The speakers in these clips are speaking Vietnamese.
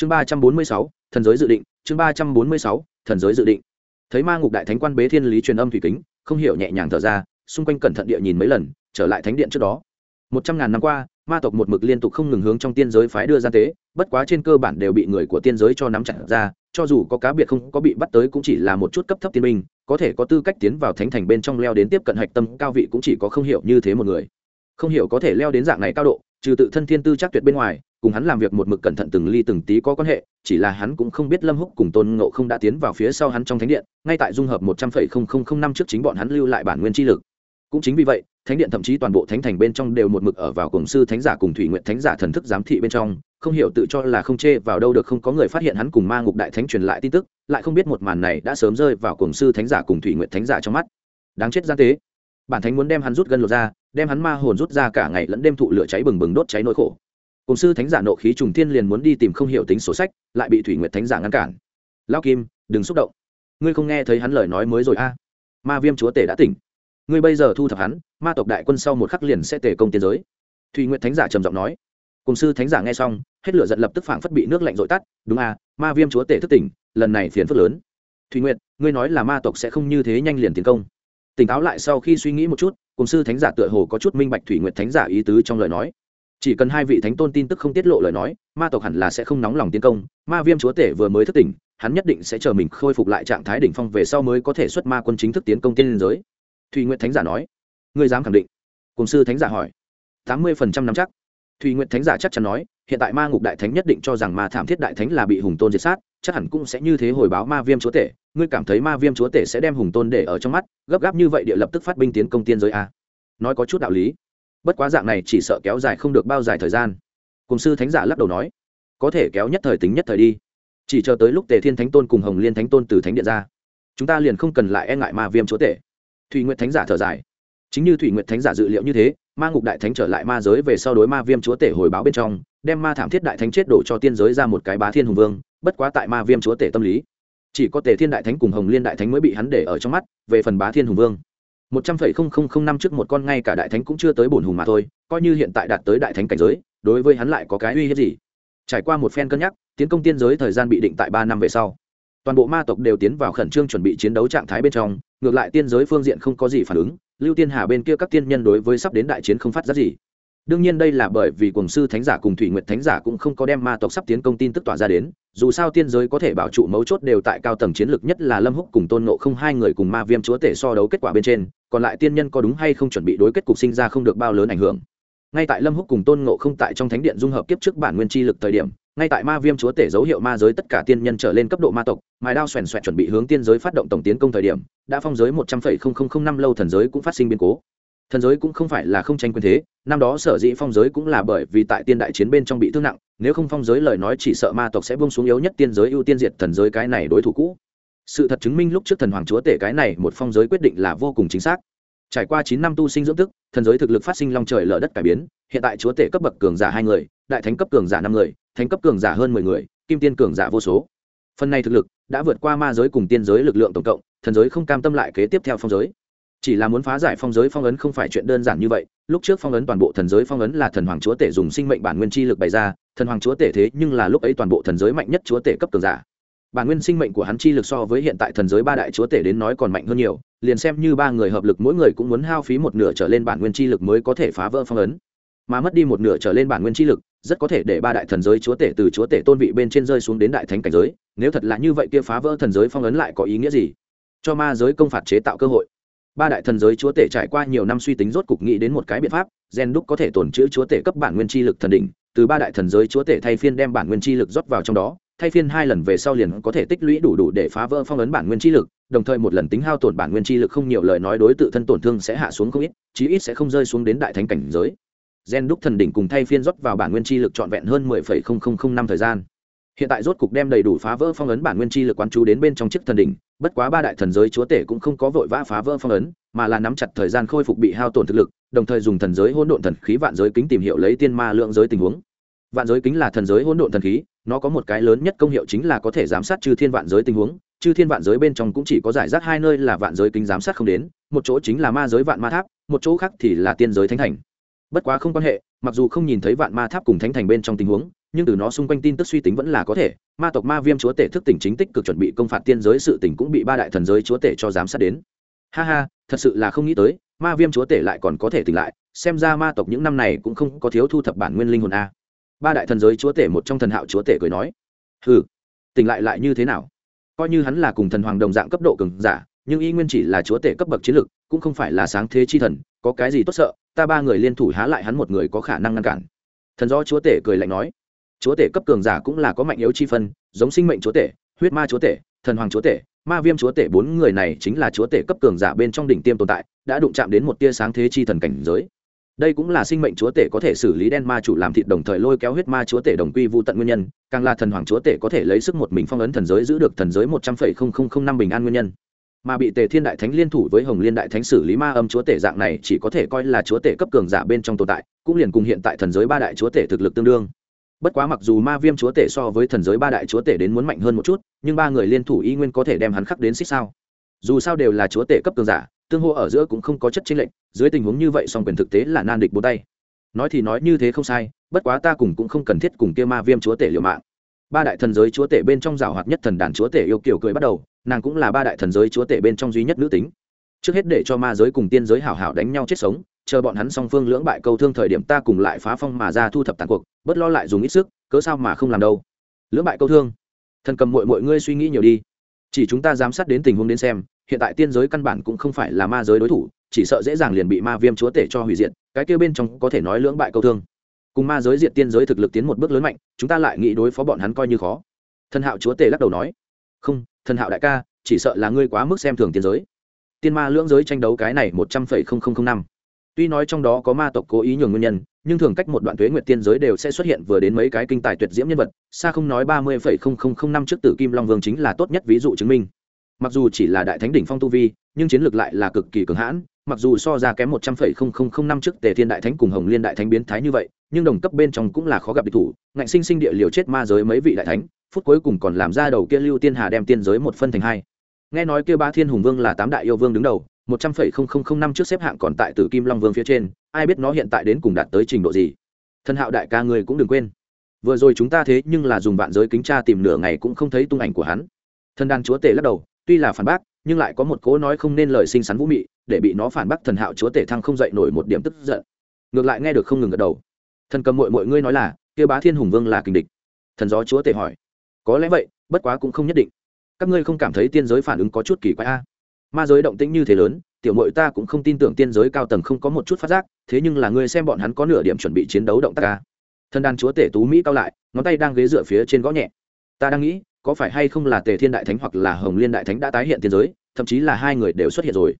chương ba trăm bốn mươi sáu, thần giới dự định. Chương ba trăm bốn mươi sáu, thần giới dự định. Thấy ma ngục đại thánh quan bế thiên lý truyền âm thủy kính, không hiểu nhẹ nhàng thở ra, xung quanh cẩn thận địa nhìn mấy lần, trở lại thánh điện trước đó. Một trăm ngàn năm qua, ma tộc một mực liên tục không ngừng hướng trong tiên giới phái đưa ra tế, bất quá trên cơ bản đều bị người của tiên giới cho nắm chặt ra, cho dù có cá biệt không có bị bắt tới cũng chỉ là một chút cấp thấp tiên minh có thể có tư cách tiến vào thánh thành bên trong leo đến tiếp cận hạch tâm, cao vị cũng chỉ có không hiểu như thế một người không hiểu có thể leo đến dạng này cao độ, trừ tự thân thiên tư chắc tuyệt bên ngoài, cùng hắn làm việc một mực cẩn thận từng ly từng tí có quan hệ, chỉ là hắn cũng không biết lâm húc cùng tôn ngộ không đã tiến vào phía sau hắn trong thánh điện, ngay tại dung hợp một trăm phẩy không không không năm trước chính bọn hắn lưu lại bản nguyên chi lực. Cũng chính vì vậy, thánh điện thậm chí toàn bộ thánh thành bên trong đều một mực ở vào cổng sư thánh giả cùng thủy nguyện thánh giả thần thức giám thị bên trong, không hiểu tự cho là không chê vào đâu được không có người phát hiện hắn cùng ma ngục đại thánh truyền lại tin tức, lại không biết một màn này đã sớm rơi vào cổng sư thánh giả cùng thủy nguyện thánh giả trong mắt. Đáng chết gian tế bản thánh muốn đem hắn rút gân lột ra, đem hắn ma hồn rút ra cả ngày lẫn đêm thụ lửa cháy bừng bừng đốt cháy nỗi khổ. Cùng sư thánh giả nộ khí trùng thiên liền muốn đi tìm không hiểu tính sổ sách, lại bị thủy nguyệt thánh giả ngăn cản. Lao kim, đừng xúc động. Ngươi không nghe thấy hắn lời nói mới rồi a? À. ma viêm chúa tể đã tỉnh. Ngươi bây giờ thu thập hắn, ma tộc đại quân sau một khắc liền sẽ tề công tiến giới. Thủy nguyệt thánh giả trầm giọng nói. Cùng sư thánh giả nghe xong, hết lửa giận lập tức phảng phất bị nước lạnh dội tắt, đúng a, ma viêm chúa tể thức tỉnh, lần này phiền phức lớn. Thủy nguyệt, ngươi nói là ma tộc sẽ không như thế nhanh liền tiến công tỉnh táo lại sau khi suy nghĩ một chút, cùng sư thánh giả tựa hồ có chút minh bạch thủy nguyệt thánh giả ý tứ trong lời nói. Chỉ cần hai vị thánh tôn tin tức không tiết lộ lời nói, ma tộc hẳn là sẽ không nóng lòng tiến công. Ma viêm chúa tể vừa mới thức tỉnh, hắn nhất định sẽ chờ mình khôi phục lại trạng thái đỉnh phong về sau mới có thể xuất ma quân chính thức tiến công tiên liên giới. Thùy nguyện thánh giả nói. Ngươi dám khẳng định? Cùng sư thánh giả hỏi. Tám mươi phần trăm nắm chắc. Thùy nguyện thánh giả chắc chắn nói hiện tại ma ngục đại thánh nhất định cho rằng ma thảm thiết đại thánh là bị hùng tôn diệt sát, chắc hẳn cũng sẽ như thế hồi báo ma viêm chúa tể. Ngươi cảm thấy ma viêm chúa tể sẽ đem hùng tôn để ở trong mắt, gấp gáp như vậy địa lập tức phát binh tiến công tiên giới a nói có chút đạo lý. Bất quá dạng này chỉ sợ kéo dài không được bao dài thời gian. Cùng sư thánh giả lắc đầu nói, có thể kéo nhất thời tính nhất thời đi. Chỉ chờ tới lúc tề thiên thánh tôn cùng hồng liên thánh tôn từ thánh điện ra, chúng ta liền không cần lại e ngại ma viêm chúa tể. Thủy nguyệt thánh giả thở dài. Chính như thủy nguyệt thánh giả dự liệu như thế, ma ngục đại thánh trở lại ma giới về sau đối ma viêm chúa tể hồi báo bên trong đem ma thảm thiết đại thánh chết đổ cho tiên giới ra một cái bá thiên hùng vương, bất quá tại ma viêm chúa tể tâm lý, chỉ có tề thiên đại thánh cùng hồng liên đại thánh mới bị hắn để ở trong mắt, về phần bá thiên hùng vương. Một trăm phẩy không không không năm trước một con ngay cả đại thánh cũng chưa tới bổn hùng mà thôi, coi như hiện tại đạt tới đại thánh cảnh giới, đối với hắn lại có cái uy hiếp gì? Trải qua một phen cân nhắc, tiến công tiên giới thời gian bị định tại ba năm về sau. Toàn bộ ma tộc đều tiến vào khẩn trương chuẩn bị chiến đấu trạng thái bên trong, ngược lại tiên giới phương diện không có gì phản ứng, lưu tiên hà bên kia các tiên nhân đối với sắp đến đại chiến không phát ra gì đương nhiên đây là bởi vì cùng sư thánh giả cùng thủy nguyệt thánh giả cũng không có đem ma tộc sắp tiến công tin tức tỏa ra đến, dù sao tiên giới có thể bảo trụ mấu chốt đều tại cao tầng chiến lược nhất là lâm húc cùng tôn nộ không hai người cùng ma viêm chúa tể so đấu kết quả bên trên, còn lại tiên nhân có đúng hay không chuẩn bị đối kết cục sinh ra không được bao lớn ảnh hưởng. Ngay tại lâm húc cùng tôn nộ không tại trong thánh điện dung hợp kiếp trước bản nguyên chi lực thời điểm, ngay tại ma viêm chúa tể dấu hiệu ma giới tất cả tiên nhân trở lên cấp độ ma tộc, mài đao xoèn xoẹt chuẩn bị hướng tiên giới phát động tổng tiến công thời điểm, đã phong giới một trăm phẩy không không không năm lâu thần giới cũng phát sinh biến cố thần giới cũng không phải là không tranh quyền thế, năm đó sở dĩ phong giới cũng là bởi vì tại tiên đại chiến bên trong bị thương nặng, nếu không phong giới lời nói chỉ sợ ma tộc sẽ bông xuống yếu nhất tiên giới ưu tiên diệt thần giới cái này đối thủ cũ. Sự thật chứng minh lúc trước thần hoàng chúa tể cái này một phong giới quyết định là vô cùng chính xác. Trải qua chín năm tu sinh dưỡng tức thần giới thực lực phát sinh long trời lở đất cải biến, hiện tại chúa tể cấp bậc cường giả hai người, đại thánh cấp cường giả năm người, thánh cấp cường giả hơn mười người, kim tiên cường giả vô số. Phần này thực lực đã vượt qua ma giới cùng tiên giới lực lượng tổng cộng, thần giới không cam tâm lại kế tiếp theo phong giới chỉ là muốn phá giải phong giới phong ấn không phải chuyện đơn giản như vậy. Lúc trước phong ấn toàn bộ thần giới phong ấn là thần hoàng chúa tể dùng sinh mệnh bản nguyên chi lực bày ra. Thần hoàng chúa tể thế nhưng là lúc ấy toàn bộ thần giới mạnh nhất chúa tể cấp cường giả. Bản nguyên sinh mệnh của hắn chi lực so với hiện tại thần giới ba đại chúa tể đến nói còn mạnh hơn nhiều. Liền xem như ba người hợp lực mỗi người cũng muốn hao phí một nửa trở lên bản nguyên chi lực mới có thể phá vỡ phong ấn. Mà mất đi một nửa trở lên bản nguyên chi lực, rất có thể để ba đại thần giới chúa tể từ chúa tể tôn vị bên trên rơi xuống đến đại thánh cảnh giới. Nếu thật là như vậy kia phá vỡ thần giới phong ấn lại có ý nghĩa gì? Cho ma giới công phạt chế tạo cơ hội ba đại thần giới chúa tể trải qua nhiều năm suy tính rốt cục nghĩ đến một cái biện pháp, gen đúc có thể tổn chữ chúa tể cấp bản nguyên chi lực thần đỉnh, từ ba đại thần giới chúa tể thay phiên đem bản nguyên chi lực rót vào trong đó, thay phiên hai lần về sau liền có thể tích lũy đủ đủ để phá vỡ phong ấn bản nguyên chi lực, đồng thời một lần tính hao tổn bản nguyên chi lực không nhiều lời nói đối tự thân tổn thương sẽ hạ xuống không ít, chí ít sẽ không rơi xuống đến đại thánh cảnh giới. Gen đúc thần đỉnh cùng thay phiên rót vào bản nguyên chi lực trọn vẹn hơn mười phẩy không không không năm thời gian hiện tại rốt cục đem đầy đủ phá vỡ phong ấn bản nguyên chi lực quán chú đến bên trong chiếc thần đỉnh, bất quá ba đại thần giới chúa tể cũng không có vội vã phá vỡ phong ấn, mà là nắm chặt thời gian khôi phục bị hao tổn thực lực, đồng thời dùng thần giới hỗn độn thần khí vạn giới kính tìm hiểu lấy tiên ma lượng giới tình huống. Vạn giới kính là thần giới hỗn độn thần khí, nó có một cái lớn nhất công hiệu chính là có thể giám sát chư thiên vạn giới tình huống, chư thiên vạn giới bên trong cũng chỉ có giải rác hai nơi là vạn giới kính giám sát không đến, một chỗ chính là ma giới vạn ma tháp, một chỗ khác thì là tiên giới thánh thành. Bất quá không quan hệ, mặc dù không nhìn thấy vạn ma tháp cùng thánh thành bên trong tình huống nhưng từ nó xung quanh tin tức suy tính vẫn là có thể. Ma tộc ma viêm chúa tể thức tỉnh chính tích cực chuẩn bị công phạt tiên giới sự tỉnh cũng bị ba đại thần giới chúa tể cho giám sát đến. Ha ha, thật sự là không nghĩ tới, ma viêm chúa tể lại còn có thể tỉnh lại, xem ra ma tộc những năm này cũng không có thiếu thu thập bản nguyên linh hồn a. Ba đại thần giới chúa tể một trong thần hạo chúa tể cười nói ừ tỉnh lại lại như thế nào? Coi như hắn là cùng thần hoàng đồng dạng cấp độ cường giả, nhưng y nguyên chỉ là chúa tể cấp bậc chiến lực, cũng không phải là sáng thế chi thần, có cái gì tốt sợ, ta ba người liên thủ há lại hắn một người có khả năng ngăn cản. Thần do chúa tể cười lạnh nói chúa tể cấp cường giả cũng là có mạnh yếu chi phân, giống sinh mệnh chúa tể, huyết ma chúa tể, thần hoàng chúa tể, ma viêm chúa tể, bốn người này chính là chúa tể cấp cường giả bên trong đỉnh tiêm tồn tại, đã đụng chạm đến một tia sáng thế chi thần cảnh giới. Đây cũng là sinh mệnh chúa tể có thể xử lý đen ma chủ làm thịt đồng thời lôi kéo huyết ma chúa tể đồng quy vô tận nguyên nhân, càng là thần hoàng chúa tể có thể lấy sức một mình phong ấn thần giới giữ được thần giới một trăm phẩy không không không năm bình an nguyên nhân. Mà bị tề thiên đại thánh liên thủ với hồng liên đại thánh xử lý ma âm chúa tể dạng này chỉ có thể coi là chúa tể cấp cường giả bên trong tồn tại, cũng liền cùng hiện tại thần giới ba đại chúa tể thực lực tương đương bất quá mặc dù ma viêm chúa tể so với thần giới ba đại chúa tể đến muốn mạnh hơn một chút, nhưng ba người liên thủ y nguyên có thể đem hắn khắc đến xích sao. Dù sao đều là chúa tể cấp cường giả, tương hô ở giữa cũng không có chất chênh lệnh dưới tình huống như vậy song quyền thực tế là nan địch bốn tay. Nói thì nói như thế không sai, bất quá ta cùng cũng không cần thiết cùng kia ma viêm chúa tể liều mạng. Ba đại thần giới chúa tể bên trong rào hoạt nhất thần đàn chúa tể yêu kiểu cười bắt đầu, nàng cũng là ba đại thần giới chúa tể bên trong duy nhất nữ tính. Trước hết để cho ma giới cùng tiên giới hảo hảo đánh nhau chết sống chờ bọn hắn song phương lưỡng bại câu thương thời điểm ta cùng lại phá phong mà ra thu thập tàn cuộc bất lo lại dùng ít sức, cớ sao mà không làm đâu. Lưỡng bại câu thương. Thần cầm mội mọi ngươi suy nghĩ nhiều đi. Chỉ chúng ta giám sát đến tình huống đến xem, hiện tại tiên giới căn bản cũng không phải là ma giới đối thủ, chỉ sợ dễ dàng liền bị ma viêm chúa tể cho hủy diệt, cái kia bên trong có thể nói lưỡng bại câu thương. Cùng ma giới diệt tiên giới thực lực tiến một bước lớn mạnh, chúng ta lại nghĩ đối phó bọn hắn coi như khó. Thần hạo chúa tể lắc đầu nói. Không, thần hạo đại ca, chỉ sợ là ngươi quá mức xem thường tiên giới. Tiên ma lưỡng giới tranh đấu cái này một trăm phẩy không không không năm tuy nói trong đó có ma tộc cố ý nhường nguyên nhân, nhưng thường cách một đoạn tuế nguyệt tiên giới đều sẽ xuất hiện vừa đến mấy cái kinh tài tuyệt diễm nhân vật, xa không nói ba mươi phẩy không không không năm trước tử kim long vương chính là tốt nhất ví dụ chứng minh. Mặc dù chỉ là đại thánh đỉnh phong tu vi, nhưng chiến lược lại là cực kỳ cường hãn, mặc dù so ra kém một trăm phẩy không không không năm trước tề thiên đại thánh cùng hồng liên đại thánh biến thái như vậy, nhưng đồng cấp bên trong cũng là khó gặp địch thủ, ngạnh sinh sinh địa liều chết ma giới mấy vị đại thánh, phút cuối cùng còn làm ra đầu kia lưu tiên hà đem tiên giới một phân thành hai. Nghe nói kia ba thiên hùng vương là tám đại yêu vương đứng đầu một trăm phẩy không không không năm trước xếp hạng còn tại tử kim long vương phía trên, ai biết nó hiện tại đến cùng đạt tới trình độ gì? Thân hạo đại ca người cũng đừng quên. Vừa rồi chúng ta thế nhưng là dùng vạn giới kính tra tìm nửa ngày cũng không thấy tung ảnh của hắn. Thân đan chúa tể lắc đầu, tuy là phản bác, nhưng lại có một cố nói không nên lời xinh xắn vũ mị, để bị nó phản bác thần hạo chúa tể thăng không dậy nổi một điểm tức giận. Ngược lại nghe được không ngừng gật đầu. Thần cầm mội mọi ngươi nói là, kia bá thiên hùng vương là kình địch. Thần gió chúa tể hỏi. Có lẽ vậy, bất quá cũng không nhất định. Các ngươi không cảm thấy tiên giới phản ứng có chút kỳ quái a? Ma giới động tĩnh như thế lớn, tiểu mội ta cũng không tin tưởng tiên giới cao tầng không có một chút phát giác, thế nhưng là ngươi xem bọn hắn có nửa điểm chuẩn bị chiến đấu động tác à. ca thân đàn chúa tể tú mỹ cao lại, ngón tay đang ghế dựa phía trên gõ nhẹ. Ta đang nghĩ, có phải hay không là tề thiên đại thánh hoặc là hồng liên đại thánh đã tái hiện tiên giới, thậm chí là hai người đều xuất hiện rồi.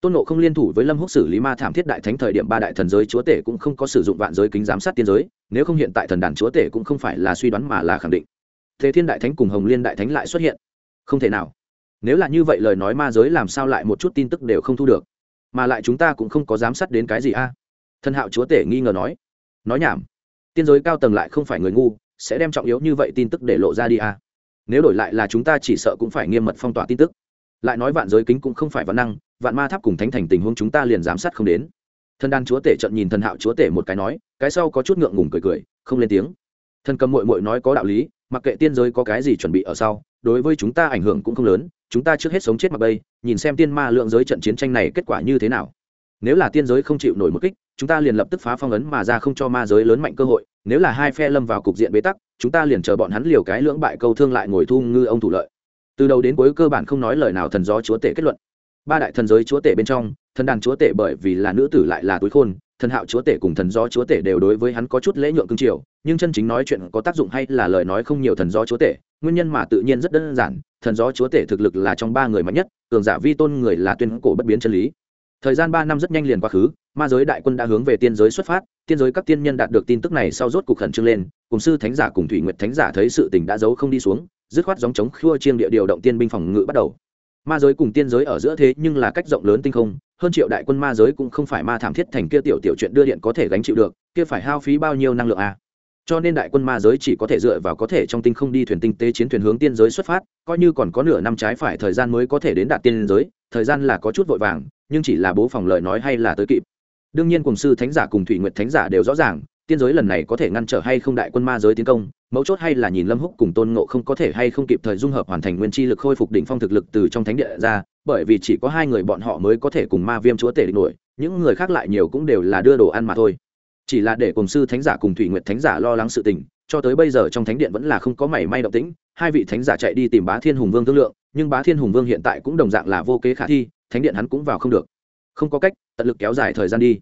Tôn nộ không liên thủ với lâm húc xử lý ma thảm thiết đại thánh thời điểm ba đại thần giới chúa tể cũng không có sử dụng vạn giới kính giám sát tiên giới, nếu không hiện tại thần đàn chúa tể cũng không phải là suy đoán mà là khẳng định. Thế thiên đại thánh cùng hồng liên đại thánh lại xuất hiện. Không thể nào nếu là như vậy lời nói ma giới làm sao lại một chút tin tức đều không thu được? Mà lại chúng ta cũng không có giám sát đến cái gì a? À? thân hạo chúa tể nghi ngờ nói. Nói nhảm. Tiên giới cao tầng lại không phải người ngu, sẽ đem trọng yếu như vậy tin tức để lộ ra đi a? À? nếu đổi lại là chúng ta chỉ sợ cũng phải nghiêm mật phong tỏa tin tức. Lại nói vạn giới kính cũng không phải vạn năng, vạn ma tháp cùng thánh thành tình huống chúng ta liền giám sát không đến. Thân đan chúa tể trận nhìn thần hạo chúa tể một cái nói, cái sau có chút ngượng ngùng cười cười, không lên tiếng. Thần cầm mội mội nói có đạo lý, mặc kệ tiên giới có cái gì chuẩn bị ở sau, đối với chúng ta ảnh hưởng cũng không lớn chúng ta trước hết sống chết mặc bây, nhìn xem tiên ma lượng giới trận chiến tranh này kết quả như thế nào. Nếu là tiên giới không chịu nổi một kích, chúng ta liền lập tức phá phong ấn mà ra không cho ma giới lớn mạnh cơ hội. Nếu là hai phe lâm vào cục diện bế tắc, chúng ta liền chờ bọn hắn liều cái lưỡng bại câu thương lại ngồi thu ngư ông thủ lợi. Từ đầu đến cuối cơ bản không nói lời nào thần gió chúa tể kết luận. Ba đại thần giới chúa tể bên trong, thần đàn chúa tể bởi vì là nữ tử lại là túi khôn, thần hạo chúa tể cùng thần gió chúa tể đều đối với hắn có chút lễ nhượng cương triều nhưng chân chính nói chuyện có tác dụng hay là lời nói không nhiều thần gió chúa tể nguyên nhân mà tự nhiên rất đơn giản, thần gió chúa tể thực lực là trong ba người mạnh nhất, cường giả vi tôn người là tuyên cổ bất biến chân lý. Thời gian ba năm rất nhanh liền quá khứ, ma giới đại quân đã hướng về tiên giới xuất phát, tiên giới các tiên nhân đạt được tin tức này sau rốt cuộc khẩn trương lên, cùng sư thánh giả cùng thủy nguyệt thánh giả thấy sự tình đã giấu không đi xuống, dứt khoát dòng chống khua chiêng địa điều động tiên binh phòng ngự bắt đầu. Ma giới cùng tiên giới ở giữa thế nhưng là cách rộng lớn tinh không, hơn triệu đại quân ma giới cũng không phải ma thảm thiết thành kia tiểu tiểu chuyện đưa điện có thể gánh chịu được, kia phải hao phí bao nhiêu năng lượng à? Cho nên đại quân ma giới chỉ có thể dựa vào có thể trong tinh không đi thuyền tinh tế chiến thuyền hướng tiên giới xuất phát, coi như còn có nửa năm trái phải thời gian mới có thể đến đạt tiên giới, thời gian là có chút vội vàng, nhưng chỉ là bố phòng lời nói hay là tới kịp. Đương nhiên cùng sư thánh giả cùng thủy nguyệt thánh giả đều rõ ràng, tiên giới lần này có thể ngăn trở hay không đại quân ma giới tiến công, mấu chốt hay là nhìn lâm húc cùng tôn ngộ không có thể hay không kịp thời dung hợp hoàn thành nguyên chi lực khôi phục đỉnh phong thực lực từ trong thánh địa ra, bởi vì chỉ có hai người bọn họ mới có thể cùng ma viêm chúa tể địch nổi, những người khác lại nhiều cũng đều là đưa đồ ăn mà thôi chỉ là để cùng sư thánh giả cùng thủy nguyệt thánh giả lo lắng sự tình, cho tới bây giờ trong thánh điện vẫn là không có mảy may động tĩnh, hai vị thánh giả chạy đi tìm bá thiên hùng vương thương lượng, nhưng bá thiên hùng vương hiện tại cũng đồng dạng là vô kế khả thi, thánh điện hắn cũng vào không được. Không có cách, tận lực kéo dài thời gian đi.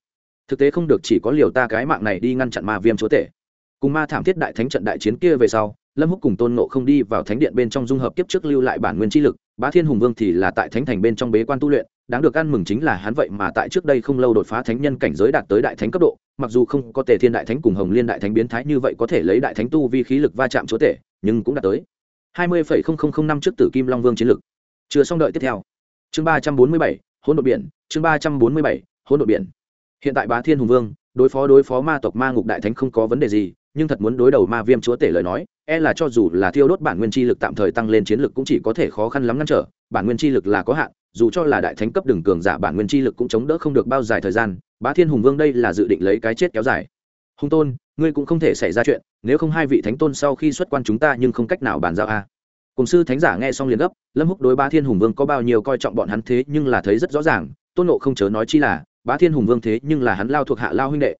Thực tế không được chỉ có liều ta cái mạng này đi ngăn chặn ma viêm chúa tể. Cùng ma thảm thiết đại thánh trận đại chiến kia về sau, lâm húc cùng tôn nộ không đi vào thánh điện bên trong dung hợp kiếp trước lưu lại bản nguyên chi lực, bá thiên hùng vương thì là tại thánh thành bên trong bế quan tu luyện, đáng được ăn mừng chính là hắn vậy mà tại trước đây không lâu đột phá thánh nhân cảnh giới đạt tới đại thánh cấp độ mặc dù không có tề thiên đại thánh cùng hồng liên đại thánh biến thái như vậy có thể lấy đại thánh tu vi khí lực va chạm chúa tể, nhưng cũng đạt tới. hai mươi năm trước tử kim long vương chiến lực chưa xong đợi tiếp theo. Chương ba trăm bốn mươi bảy, hỗn độ biển, chương ba trăm bốn mươi bảy, hỗn độ biển. Hiện tại bá thiên hùng vương, đối phó đối phó ma tộc ma ngục đại thánh không có vấn đề gì, nhưng thật muốn đối đầu ma viêm chúa tể lời nói e là cho dù là thiêu đốt bản nguyên chi lực tạm thời tăng lên chiến lực cũng chỉ có thể khó khăn lắm ngăn trở, bản nguyên chi lực là có hạn dù cho là đại thánh cấp đường cường giả bản nguyên chi lực cũng chống đỡ không được bao dài thời gian, bá thiên hùng vương đây là dự định lấy cái chết kéo dài. Hùng tôn, ngươi cũng không thể xảy ra chuyện, nếu không hai vị thánh tôn sau khi xuất quan chúng ta nhưng không cách nào bàn giao a. Cùng sư thánh giả nghe xong liền gấp, lâm húc đối bá thiên hùng vương có bao nhiêu coi trọng bọn hắn thế nhưng là thấy rất rõ ràng, tôn nộ không chớ nói chi là, bá thiên hùng vương thế nhưng là hắn lao thuộc hạ lao huynh đệ.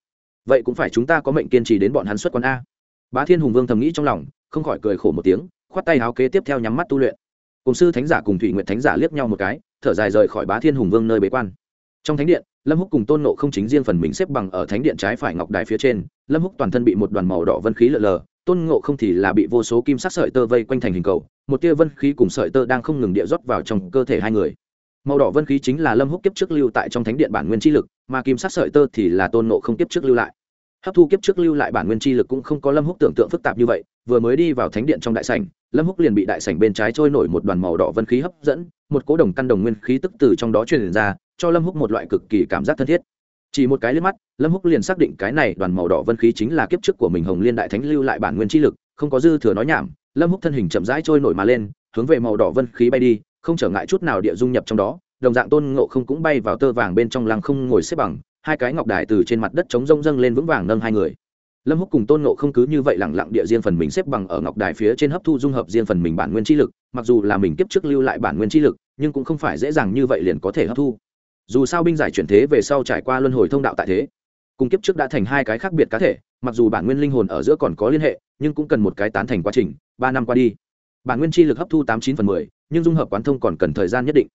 Vậy cũng phải chúng ta có mệnh kiên trì đến bọn hắn xuất quan a. Bá thiên hùng vương thầm nghĩ trong lòng, không khỏi cười khổ một tiếng, khoát tay áo kế tiếp theo nhắm mắt tu luyện cùng sư thánh giả cùng thủy nguyện thánh giả liếc nhau một cái, thở dài rời khỏi bá thiên hùng vương nơi bế quan. Trong thánh điện, lâm húc cùng tôn nộ không chính riêng phần mình xếp bằng ở thánh điện trái phải ngọc đài phía trên, lâm húc toàn thân bị một đoàn màu đỏ vân khí lờ lờ, tôn ngộ không thì là bị vô số kim sắc sợi tơ vây quanh thành hình cầu, một tia vân khí cùng sợi tơ đang không ngừng địa rót vào trong cơ thể hai người. Màu đỏ vân khí chính là lâm húc kiếp trước lưu tại trong thánh điện bản nguyên chi lực, mà kim sắc sợi tơ thì là tôn ngộ không kiếp trước lưu lại. Hấp thu kiếp trước lưu lại bản nguyên chi lực cũng không có lâm húc tưởng tượng phức tạp như vậy, vừa mới đi vào thánh điện trong đại sảnh lâm húc liền bị đại sảnh bên trái trôi nổi một đoàn màu đỏ vân khí hấp dẫn, một cỗ đồng căn đồng nguyên khí tức từ trong đó truyền ra, cho lâm húc một loại cực kỳ cảm giác thân thiết. Chỉ một cái liếc mắt, lâm húc liền xác định cái này đoàn màu đỏ vân khí chính là kiếp trước của mình hồng liên đại thánh lưu lại bản nguyên chi lực, không có dư thừa nói nhảm. Lâm húc thân hình chậm rãi trôi nổi mà lên, hướng về màu đỏ vân khí bay đi, không trở ngại chút nào địa dung nhập trong đó, đồng dạng tôn ngộ không cũng bay vào tơ vàng bên trong lăng không ngồi xếp bằng, hai cái ngọc đài từ trên mặt đất chống rông dâng lên vững vàng nâng hai người lâm húc cùng tôn nộ không cứ như vậy lẳng lặng địa riêng phần mình xếp bằng ở ngọc đài phía trên hấp thu dung hợp riêng phần mình bản nguyên chi lực, mặc dù là mình kiếp trước lưu lại bản nguyên chi lực, nhưng cũng không phải dễ dàng như vậy liền có thể hấp thu. Dù sao binh giải chuyển thế về sau trải qua luân hồi thông đạo tại thế, cùng kiếp trước đã thành hai cái khác biệt cá thể, mặc dù bản nguyên linh hồn ở giữa còn có liên hệ, nhưng cũng cần một cái tán thành quá trình, ba năm qua đi. Bản nguyên chi lực hấp thu tám chín phần mười, nhưng dung hợp quán thông còn cần thời gian nhất định.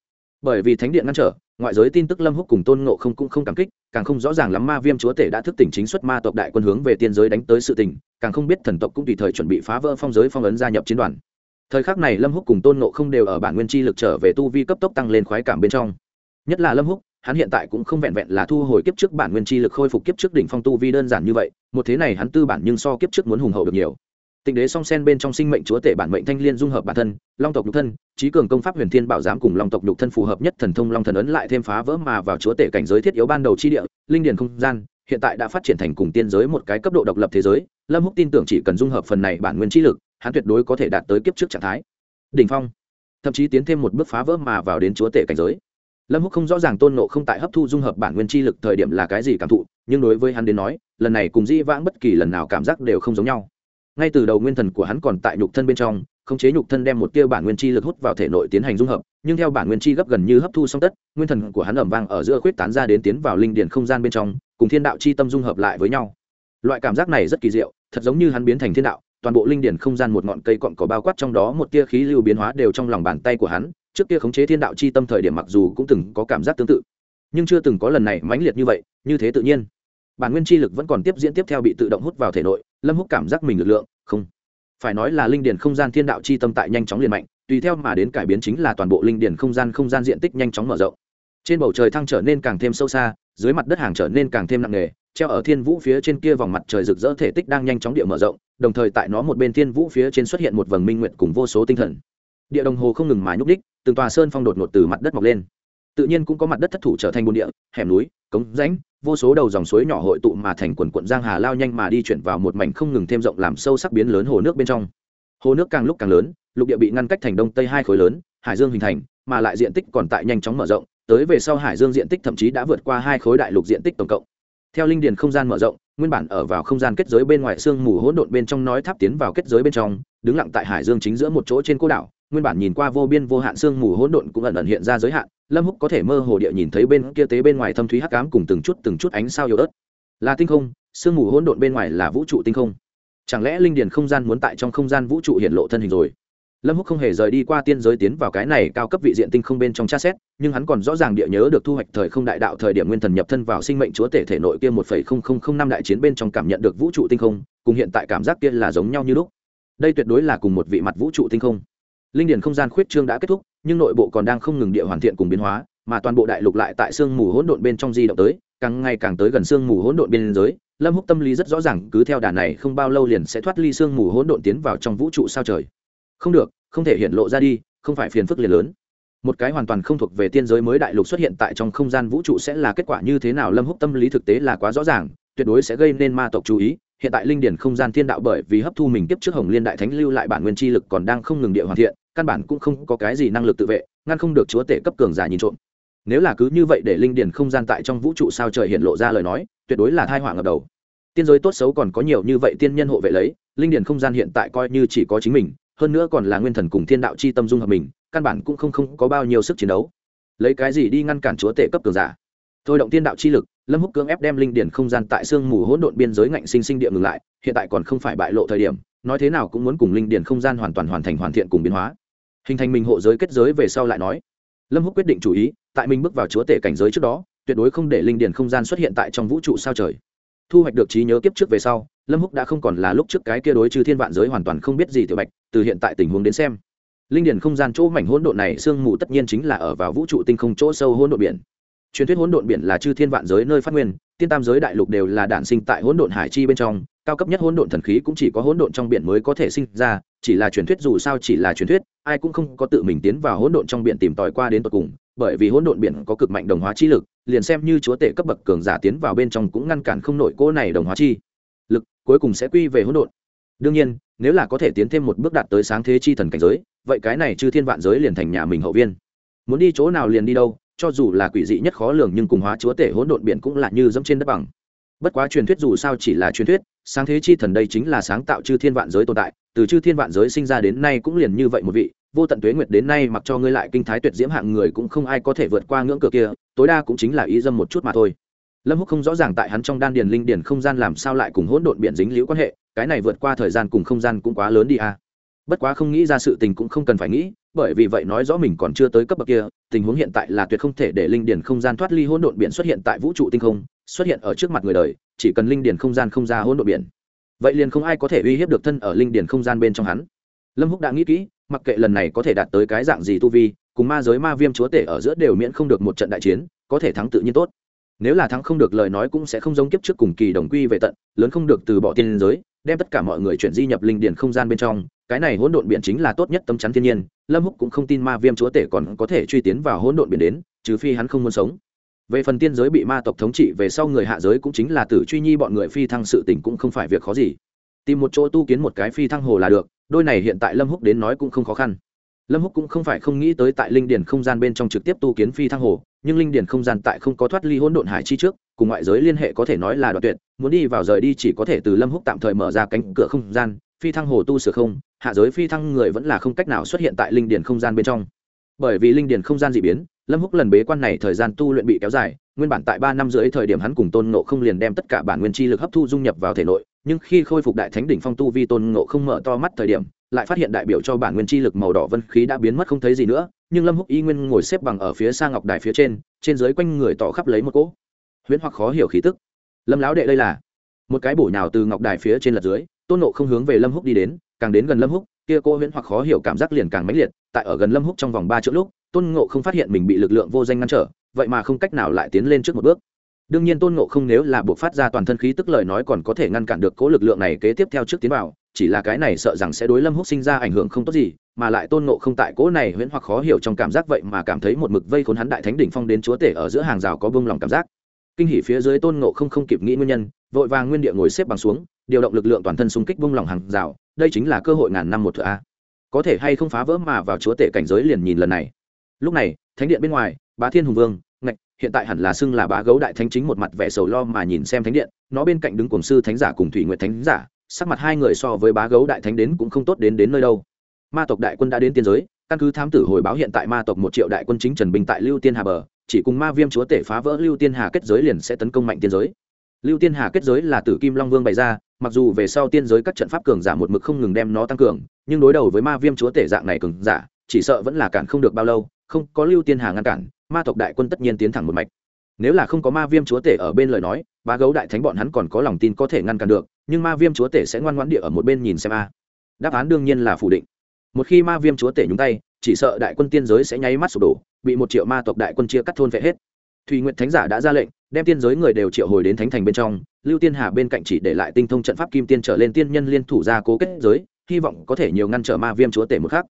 Bởi vì thánh điện ngăn trở ngoại giới tin tức lâm húc cùng tôn ngộ không cũng không cảm kích, càng không rõ ràng lắm ma viêm chúa tể đã thức tỉnh chính xuất ma tộc đại quân hướng về tiên giới đánh tới sự tình, càng không biết thần tộc cũng tùy thời chuẩn bị phá vỡ phong giới phong ấn gia nhập chiến đoàn. Thời khắc này lâm húc cùng tôn ngộ không đều ở bản nguyên chi lực trở về tu vi cấp tốc tăng lên khoái cảm bên trong. Nhất là lâm húc, hắn hiện tại cũng không vẹn vẹn là thu hồi kiếp trước bản nguyên chi lực khôi phục kiếp trước đỉnh phong tu vi đơn giản như vậy, một thế này hắn tư bản nhưng so kiếp trước muốn hùng hậu được nhiều tịnh đế song sen bên trong sinh mệnh chúa tể bản mệnh thanh liên dung hợp bản thân, long tộc nhục thân, trí cường công pháp huyền thiên bảo giám cùng long tộc nhục thân phù hợp nhất thần thông long thần ấn lại thêm phá vỡ mà vào chúa tể cảnh giới thiết yếu ban đầu chi địa, linh điền không gian, hiện tại đã phát triển thành cùng tiên giới một cái cấp độ độc lập thế giới. Lâm húc tin tưởng chỉ cần dung hợp phần này bản nguyên chi lực, hắn tuyệt đối có thể đạt tới kiếp trước trạng thái. Đỉnh phong. Thậm chí tiến thêm một bước phá vỡ mà vào đến chúa tể cảnh giới. Lâm húc không rõ ràng tôn nộ không tại hấp thu dung hợp bản nguyên chi lực thời điểm là cái gì cảm thụ, nhưng đối với hắn đến nói, lần này cùng di vãng bất kỳ lần nào cảm giác đều không giống nhau ngay từ đầu nguyên thần của hắn còn tại nhục thân bên trong, khống chế nhục thân đem một tia bản nguyên chi lực hút vào thể nội tiến hành dung hợp, nhưng theo bản nguyên chi gấp gần như hấp thu xong tất, nguyên thần của hắn ẩm vang ở giữa khuyết tán ra đến tiến vào linh điển không gian bên trong, cùng thiên đạo chi tâm dung hợp lại với nhau. Loại cảm giác này rất kỳ diệu, thật giống như hắn biến thành thiên đạo, toàn bộ linh điển không gian một ngọn cây cọn có bao quát trong đó một tia khí lưu biến hóa đều trong lòng bàn tay của hắn, trước kia khống chế thiên đạo chi tâm thời điểm mặc dù cũng từng có cảm giác tương tự, nhưng chưa từng có lần này mãnh liệt như vậy, như thế tự nhiên. Bản nguyên chi lực vẫn còn tiếp diễn tiếp theo bị tự động hút vào thể nội lâm húc cảm giác mình lực lượng, không. Phải nói là linh điền không gian thiên đạo chi tâm tại nhanh chóng liền mạnh, tùy theo mà đến cải biến chính là toàn bộ linh điền không gian không gian diện tích nhanh chóng mở rộng. Trên bầu trời thăng trở nên càng thêm sâu xa, dưới mặt đất hàng trở nên càng thêm nặng nề, treo ở thiên vũ phía trên kia vòng mặt trời rực rỡ thể tích đang nhanh chóng địa mở rộng, đồng thời tại nó một bên thiên vũ phía trên xuất hiện một vầng minh nguyệt cùng vô số tinh thần. Địa đồng hồ không ngừng mà nhúc đích từng tòa sơn phong đột ngột từ mặt đất mọc lên tự nhiên cũng có mặt đất thất thủ trở thành bồn địa, hẻm núi, cống rãnh, vô số đầu dòng suối nhỏ hội tụ mà thành quần quận giang hà lao nhanh mà đi chuyển vào một mảnh không ngừng thêm rộng làm sâu sắc biến lớn hồ nước bên trong. Hồ nước càng lúc càng lớn, lục địa bị ngăn cách thành đông tây hai khối lớn, hải dương hình thành, mà lại diện tích còn tại nhanh chóng mở rộng, tới về sau hải dương diện tích thậm chí đã vượt qua hai khối đại lục diện tích tổng cộng. Theo linh điền không gian mở rộng, nguyên bản ở vào không gian kết giới bên ngoài sương mù hỗn độn bên trong nói tháp tiến vào kết giới bên trong, đứng lặng tại hải dương chính giữa một chỗ trên cô đảo, nguyên bản nhìn qua vô biên vô hạn sương mù hỗn độn cũng ẩn ẩn hiện ra giới hạn lâm húc có thể mơ hồ địa nhìn thấy bên kia tế bên ngoài thâm thúy hắc ám cùng từng chút từng chút ánh sao yếu ớt. Là tinh không, sương mù hỗn độn bên ngoài là vũ trụ tinh không. Chẳng lẽ linh điền không gian muốn tại trong không gian vũ trụ hiện lộ thân hình rồi? Lâm húc không hề rời đi qua tiên giới tiến vào cái này cao cấp vị diện tinh không bên trong tra xét, nhưng hắn còn rõ ràng địa nhớ được thu hoạch thời không đại đạo thời điểm nguyên thần nhập thân vào sinh mệnh chúa tể thể nội kia một phẩy không không không năm đại chiến bên trong cảm nhận được vũ trụ tinh không, cùng hiện tại cảm giác kia là giống nhau như lúc. Đây tuyệt đối là cùng một vị mặt vũ trụ tinh không. Linh điền không gian khuyết trương đã kết thúc nhưng nội bộ còn đang không ngừng địa hoàn thiện cùng biến hóa, mà toàn bộ đại lục lại tại sương mù hỗn độn bên trong di động tới, càng ngày càng tới gần sương mù hỗn độn bên giới. Lâm húc tâm lý rất rõ ràng, cứ theo đà này không bao lâu liền sẽ thoát ly sương mù hỗn độn tiến vào trong vũ trụ sao trời. Không được, không thể hiện lộ ra đi, không phải phiền phức liền lớn. Một cái hoàn toàn không thuộc về tiên giới mới đại lục xuất hiện tại trong không gian vũ trụ sẽ là kết quả như thế nào? Lâm húc tâm lý thực tế là quá rõ ràng, tuyệt đối sẽ gây nên ma tộc chú ý hiện tại linh điển không gian thiên đạo bởi vì hấp thu mình tiếp trước hồng liên đại thánh lưu lại bản nguyên chi lực còn đang không ngừng địa hoàn thiện, căn bản cũng không có cái gì năng lực tự vệ, ngăn không được chúa tể cấp cường giả nhìn trộm. Nếu là cứ như vậy để linh điển không gian tại trong vũ trụ sao trời hiện lộ ra lời nói, tuyệt đối là thai họa ngập đầu. Tiên giới tốt xấu còn có nhiều như vậy tiên nhân hộ vệ lấy, linh điển không gian hiện tại coi như chỉ có chính mình, hơn nữa còn là nguyên thần cùng thiên đạo chi tâm dung hợp mình, căn bản cũng không không có bao nhiêu sức chiến đấu. Lấy cái gì đi ngăn cản chúa tể cấp cường giả? Thôi động thiên đạo chi lực lâm húc cưỡng ép đem linh điển không gian tại sương mù hỗn độn biên giới ngạnh sinh sinh địa ngừng lại, hiện tại còn không phải bại lộ thời điểm, nói thế nào cũng muốn cùng linh điển không gian hoàn toàn hoàn thành hoàn thiện cùng biến hóa. Hình thành mình hộ giới kết giới về sau lại nói. Lâm húc quyết định chủ ý, tại mình bước vào chúa tể cảnh giới trước đó, tuyệt đối không để linh điển không gian xuất hiện tại trong vũ trụ sao trời. Thu hoạch được trí nhớ kiếp trước về sau, lâm húc đã không còn là lúc trước cái kia đối chư thiên vạn giới hoàn toàn không biết gì tiểu bạch, từ hiện tại tình huống đến xem. Linh điển không gian chỗ mảnh hỗn độn này sương mù tất nhiên chính là ở vào vũ trụ tinh không chỗ sâu hỗn độn biển truyền thuyết hỗn độn biển là chư thiên vạn giới nơi phát nguyên, tiên tam giới đại lục đều là đản sinh tại hỗn độn hải chi bên trong, cao cấp nhất hỗn độn thần khí cũng chỉ có hỗn độn trong biển mới có thể sinh ra, chỉ là truyền thuyết dù sao chỉ là truyền thuyết, ai cũng không có tự mình tiến vào hỗn độn trong biển tìm tòi qua đến tận cùng, bởi vì hỗn độn biển có cực mạnh đồng hóa chi lực, liền xem như chúa tể cấp bậc cường giả tiến vào bên trong cũng ngăn cản không nổi cô này đồng hóa chi lực, cuối cùng sẽ quy về hỗn độn. Đương nhiên, nếu là có thể tiến thêm một bước đạt tới sáng thế chi thần cảnh giới, vậy cái này chư thiên vạn giới liền thành nhà mình hậu viên. Muốn đi chỗ nào liền đi đâu cho dù là quỷ dị nhất khó lường nhưng cùng hóa chúa tể hỗn độn biển cũng là như dẫm trên đất bằng. Bất quá truyền thuyết dù sao chỉ là truyền thuyết, sáng thế chi thần đây chính là sáng tạo chư thiên vạn giới tồn tại, từ chư thiên vạn giới sinh ra đến nay cũng liền như vậy một vị, vô tận tuế nguyệt đến nay mặc cho ngươi lại kinh thái tuyệt diễm hạng người cũng không ai có thể vượt qua ngưỡng cửa kia, tối đa cũng chính là ý dâm một chút mà thôi. Lâm húc không rõ ràng tại hắn trong đan điền linh điền không gian làm sao lại cùng hỗn độn biển dính liễu quan hệ, cái này vượt qua thời gian cùng không gian cũng quá lớn đi à. Bất quá không nghĩ ra sự tình cũng không cần phải nghĩ bởi vì vậy nói rõ mình còn chưa tới cấp bậc kia, tình huống hiện tại là tuyệt không thể để linh điền không gian thoát ly hỗn độn biển xuất hiện tại vũ trụ tinh không, xuất hiện ở trước mặt người đời, chỉ cần linh điền không gian không ra hỗn độn biển. Vậy liền không ai có thể uy hiếp được thân ở linh điền không gian bên trong hắn. Lâm húc đã nghĩ kỹ, mặc kệ lần này có thể đạt tới cái dạng gì tu vi, cùng ma giới ma viêm chúa tể ở giữa đều miễn không được một trận đại chiến, có thể thắng tự nhiên tốt nếu là thắng không được lời nói cũng sẽ không giống kiếp trước cùng kỳ đồng quy về tận, lớn không được từ bỏ tiên giới, đem tất cả mọi người chuyển di nhập linh điền không gian bên trong, cái này hỗn độn biển chính là tốt nhất tấm chắn thiên nhiên, lâm húc cũng không tin ma viêm chúa tể còn có thể truy tiến vào hỗn độn biển đến, trừ phi hắn không muốn sống. Về phần tiên giới bị ma tộc thống trị, về sau người hạ giới cũng chính là tử truy nhi bọn người phi thăng sự tình cũng không phải việc khó gì. Tìm một chỗ tu kiến một cái phi thăng hồ là được, đôi này hiện tại lâm húc đến nói cũng không khó khăn lâm húc cũng không phải không nghĩ tới tại linh điển không gian bên trong trực tiếp tu kiến phi thăng hồ, nhưng linh điển không gian tại không có thoát ly hỗn độn hải chi trước, cùng ngoại giới liên hệ có thể nói là đoạn tuyệt, muốn đi vào rời đi chỉ có thể từ lâm húc tạm thời mở ra cánh cửa không gian, phi thăng hồ tu sửa không, hạ giới phi thăng người vẫn là không cách nào xuất hiện tại linh điển không gian bên trong. Bởi vì linh điển không gian dị biến, lâm húc lần bế quan này thời gian tu luyện bị kéo dài nguyên bản tại ba năm rưỡi thời điểm hắn cùng tôn ngộ không liền đem tất cả bản nguyên chi lực hấp thu dung nhập vào thể nội, nhưng khi khôi phục đại thánh đỉnh phong tu vi tôn ngộ không mở to mắt thời điểm, lại phát hiện đại biểu cho bản nguyên chi lực màu đỏ vân khí đã biến mất không thấy gì nữa, nhưng lâm húc y nguyên ngồi xếp bằng ở phía xa ngọc đài phía trên trên dưới quanh người tỏ khắp lấy một cỗ huyễn hoặc khó hiểu khí tức. Lâm lão đệ đây là một cái bổ nhào từ ngọc đài phía trên lật dưới, tôn ngộ không hướng về lâm húc đi đến, càng đến gần lâm húc, kia cô huyễn hoặc khó hiểu cảm giác liền càng mãnh liệt, tại ở gần lâm húc trong vòng ba triệu lúc, tôn ngộ không phát hiện mình bị lực lượng vô danh ngăn trở vậy mà không cách nào lại tiến lên trước một bước. Đương nhiên tôn ngộ không nếu là buộc phát ra toàn thân khí tức lời nói còn có thể ngăn cản được cố lực lượng này kế tiếp theo trước tiến vào, chỉ là cái này sợ rằng sẽ đối lâm húc sinh ra ảnh hưởng không tốt gì, mà lại tôn ngộ không tại cố này huyễn hoặc khó hiểu trong cảm giác vậy mà cảm thấy một mực vây khốn hắn đại thánh đỉnh phong đến chúa tể ở giữa hàng rào có bông lòng cảm giác. Kinh hỉ phía dưới tôn ngộ không không kịp nghĩ nguyên nhân, vội vàng nguyên địa ngồi xếp bằng xuống, điều động lực lượng toàn thân xung kích bông lòng hàng rào, đây chính là cơ hội ngàn năm một thửa a. Có thể hay không phá vỡ mà vào chúa tể cảnh giới liền nhìn lần này. Lúc này, thánh điện bên ngoài, bá thiên hùng vương hiện tại hẳn là xưng là bá gấu đại thánh chính một mặt vẻ sầu lo mà nhìn xem thánh điện, nó bên cạnh đứng cổng sư thánh giả cùng thủy nguyện thánh giả, sắc mặt hai người so với bá gấu đại thánh đến cũng không tốt đến đến nơi đâu. Ma tộc đại quân đã đến tiên giới, căn cứ thám tử hồi báo hiện tại ma tộc một triệu đại quân chính trần bình tại lưu tiên hà bờ, chỉ cùng ma viêm chúa tể phá vỡ lưu tiên hà kết giới liền sẽ tấn công mạnh tiên giới. Lưu tiên hà kết giới là tử kim long vương bày ra, mặc dù về sau tiên giới các trận pháp cường giả một mực không ngừng đem nó tăng cường, nhưng đối đầu với ma viêm chúa tể dạng này cường giả chỉ sợ vẫn là cản không được bao lâu, không có lưu tiên hà ngăn cản, ma tộc đại quân tất nhiên tiến thẳng một mạch. Nếu là không có ma viêm chúa tể ở bên lời nói ba gấu đại thánh bọn hắn còn có lòng tin có thể ngăn cản được, nhưng ma viêm chúa tể sẽ ngoan ngoãn địa ở một bên nhìn xem a. Đáp án đương nhiên là phủ định. Một khi ma viêm chúa tể nhúng tay, chỉ sợ đại quân tiên giới sẽ nháy mắt sụp đổ, bị một triệu ma tộc đại quân chia cắt thôn vệ hết. Thùy nguyện thánh giả đã ra lệnh, đem tiên giới người đều triệu hồi đến thánh thành bên trong, lưu tiên hà bên cạnh chỉ để lại tinh thông trận pháp kim tiên trở lên tiên nhân liên thủ ra cố kết giới, hy vọng có thể nhiều ngăn trở ma viêm chúa tể một khác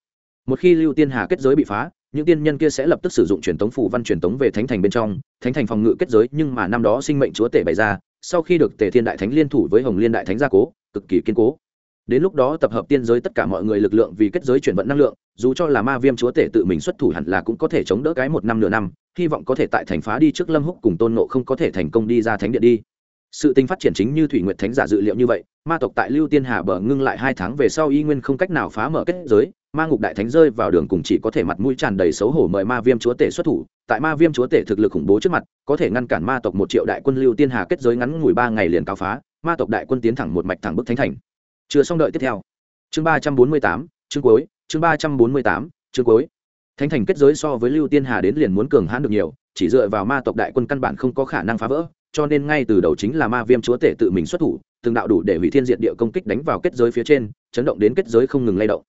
một khi lưu tiên hà kết giới bị phá, những tiên nhân kia sẽ lập tức sử dụng truyền tống phủ văn truyền tống về thánh thành bên trong, thánh thành phòng ngự kết giới, nhưng mà năm đó sinh mệnh chúa tể bày ra, sau khi được tề thiên đại thánh liên thủ với hồng liên đại thánh gia cố, cực kỳ kiên cố. Đến lúc đó tập hợp tiên giới tất cả mọi người lực lượng vì kết giới chuyển vận năng lượng, dù cho là ma viêm chúa tể tự mình xuất thủ hẳn là cũng có thể chống đỡ cái một năm nửa năm, hy vọng có thể tại thành phá đi trước lâm húc cùng tôn nộ không có thể thành công đi ra thánh điện đi. Sự tình phát triển chính như thủy nguyệt thánh giả dự liệu như vậy, ma tộc tại lưu tiên hà bờ ngưng lại hai tháng về sau y nguyên không cách nào phá mở kết giới ma ngục đại thánh rơi vào đường cùng chỉ có thể mặt mũi tràn đầy xấu hổ mời ma viêm chúa tể xuất thủ. Tại ma viêm chúa tể thực lực khủng bố trước mặt, có thể ngăn cản ma tộc một triệu đại quân lưu tiên hà kết giới ngắn ngủi ba ngày liền cáo phá, ma tộc đại quân tiến thẳng một mạch thẳng bức thánh thành. Chưa xong đợi tiếp theo. Chương ba trăm bốn mươi tám, chương cuối, chương ba trăm bốn mươi tám, chương cuối. Thánh thành kết giới so với lưu tiên hà đến liền muốn cường hãn được nhiều, chỉ dựa vào ma tộc đại quân căn bản không có khả năng phá vỡ, cho nên ngay từ đầu chính là ma viêm chúa tể tự mình xuất thủ, từng đạo đủ để hủy thiên diệt địa công kích đánh vào kết giới phía trên, chấn động đến kết giới không ngừng lay động